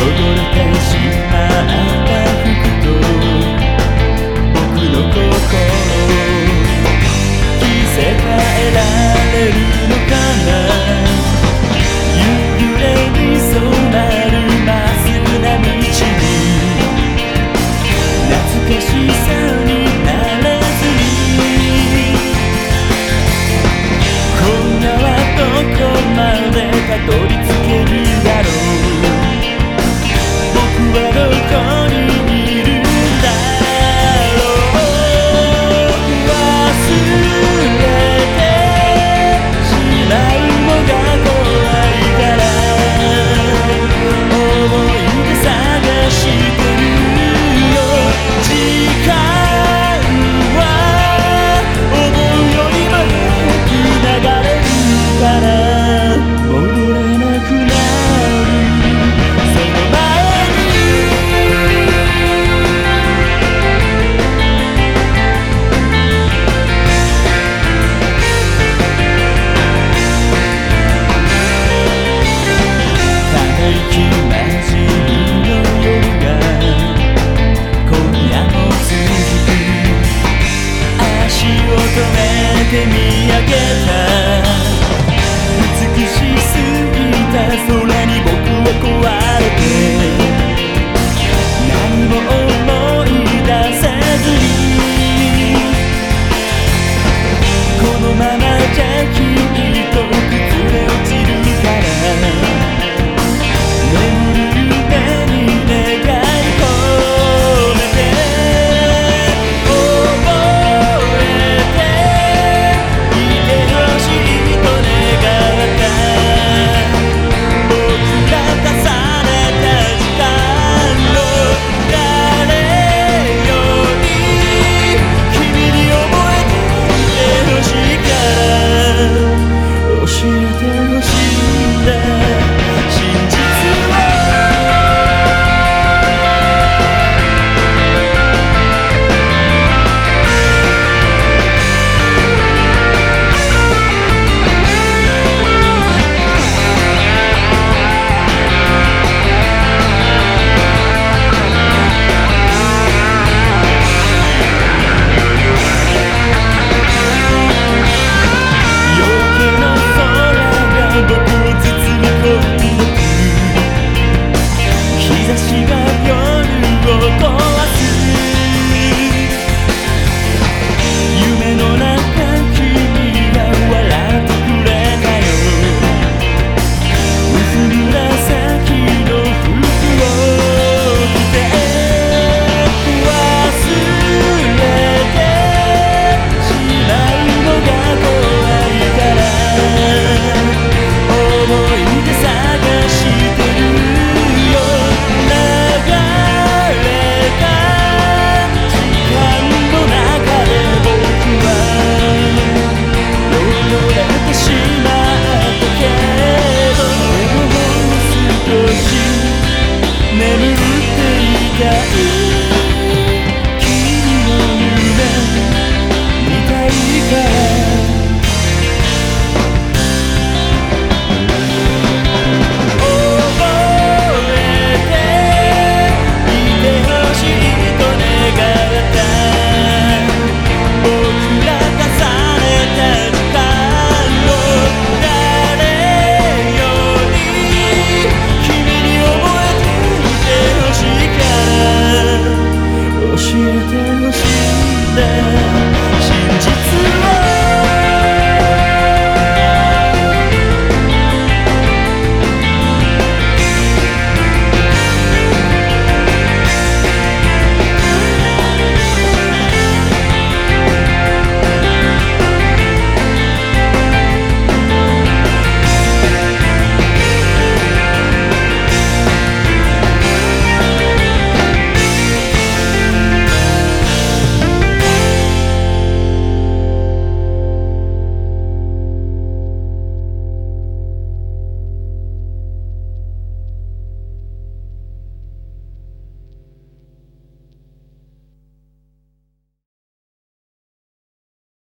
Go, て見上げ记得